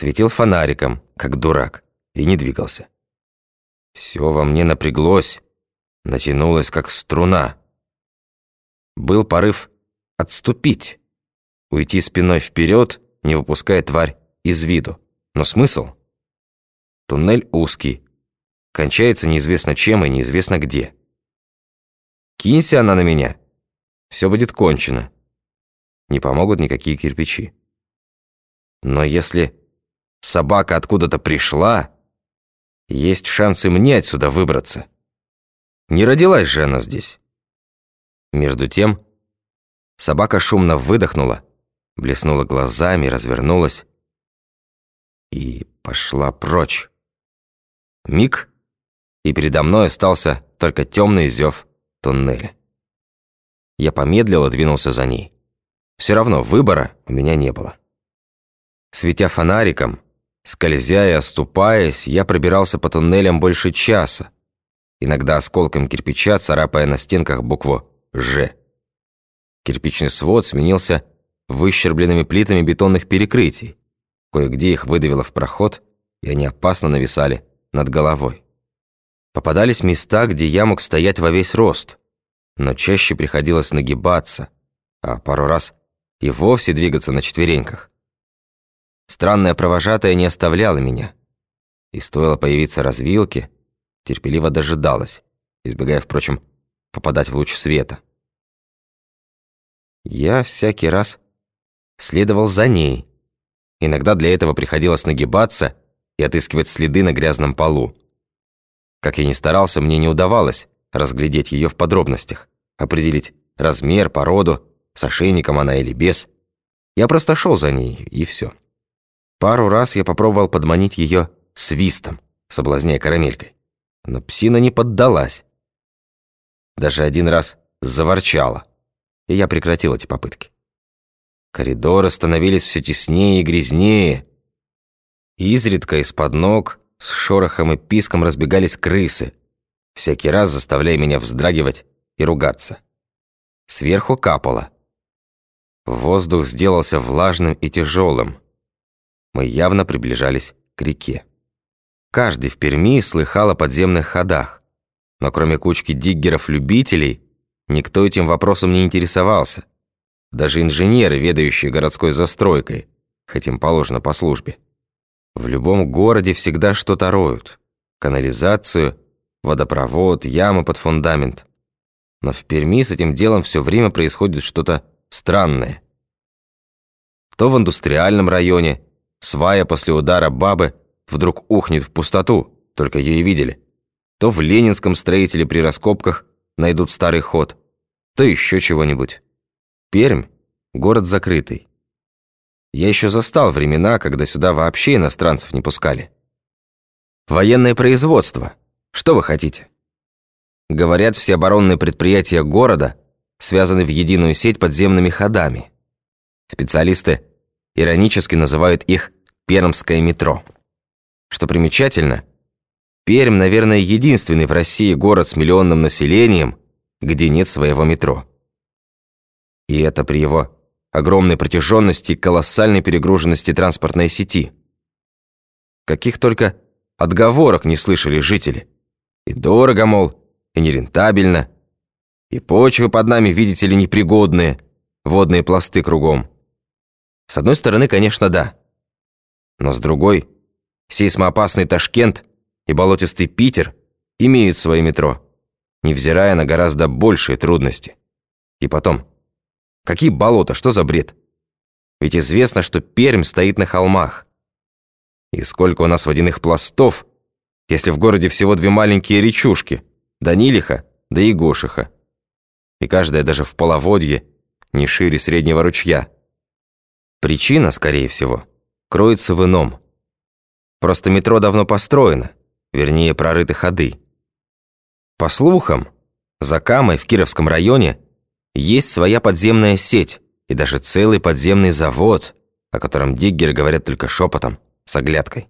Светил фонариком, как дурак, и не двигался. Все во мне напряглось, натянулось, как струна. Был порыв отступить, уйти спиной вперед, не выпуская тварь из виду. Но смысл? Туннель узкий, кончается неизвестно чем и неизвестно где. Кинься она на меня, все будет кончено. Не помогут никакие кирпичи. Но если собака откуда-то пришла, есть шансы мне отсюда выбраться. Не родилась же она здесь. Между тем, собака шумно выдохнула, блеснула глазами, развернулась и пошла прочь. Миг, и передо мной остался только темный зев туннеля. Я помедлил и двинулся за ней. Все равно выбора у меня не было. Светя фонариком, скользя и оступаясь, я пробирался по туннелям больше часа, иногда осколком кирпича царапая на стенках букву «Ж». Кирпичный свод сменился выщербленными плитами бетонных перекрытий. Кое-где их выдавило в проход, и они опасно нависали над головой. Попадались места, где я мог стоять во весь рост, но чаще приходилось нагибаться, а пару раз и вовсе двигаться на четвереньках. Странная провожатая не оставляла меня, и стоило появиться развилке, терпеливо дожидалась, избегая, впрочем, попадать в луч света. Я всякий раз следовал за ней. Иногда для этого приходилось нагибаться и отыскивать следы на грязном полу. Как я ни старался, мне не удавалось разглядеть ее в подробностях, определить размер, породу, с ошейником она или без. Я просто шел за ней, и все. Пару раз я попробовал подманить ее свистом, соблазняя карамелькой. Но псина не поддалась. Даже один раз заворчала, и я прекратил эти попытки. Коридоры становились все теснее и грязнее. Изредка из-под ног с шорохом и писком разбегались крысы, всякий раз заставляя меня вздрагивать и ругаться. Сверху капало. Воздух сделался влажным и тяжелым. Мы явно приближались к реке. Каждый в Перми слыхал о подземных ходах, но кроме кучки диггеров-любителей, никто этим вопросом не интересовался. Даже инженеры, ведающие городской застройкой, хоть им положено по службе. В любом городе всегда что-то роют. Канализацию, водопровод, ямы под фундамент. Но в Перми с этим делом все время происходит что-то странное. То в индустриальном районе свая после удара бабы вдруг ухнет в пустоту, только ее и видели. То в ленинском строителе при раскопках найдут старый ход, то еще чего-нибудь. Пермь – город закрытый. Я еще застал времена, когда сюда вообще иностранцев не пускали. Военное производство. Что вы хотите? Говорят, все оборонные предприятия города связаны в единую сеть подземными ходами. Специалисты иронически называют их «пермское метро». Что примечательно, Пермь, наверное, единственный в России город с миллионным населением, где нет своего метро. И это при его огромной протяженности и колоссальной перегруженности транспортной сети. Каких только отговорок не слышали жители. И дорого, мол, и нерентабельно, и почвы под нами, видите ли, непригодные, водные пласты кругом. С одной стороны, конечно, да. Но с другой, сейсмоопасный Ташкент и болотистый Питер имеют свои метро, невзирая на гораздо большие трудности. И потом, Какие болота? Что за бред? Ведь известно, что Пермь стоит на холмах. И сколько у нас водяных пластов, если в городе всего две маленькие речушки, Данилиха да Егошиха. И каждая даже в половодье не шире среднего ручья. Причина, скорее всего, кроется в ином. Просто метро давно построено, вернее, прорыты ходы. По слухам, за Камой в Кировском районе – есть своя подземная сеть и даже целый подземный завод, о котором Диггеры говорят только шепотом, с оглядкой.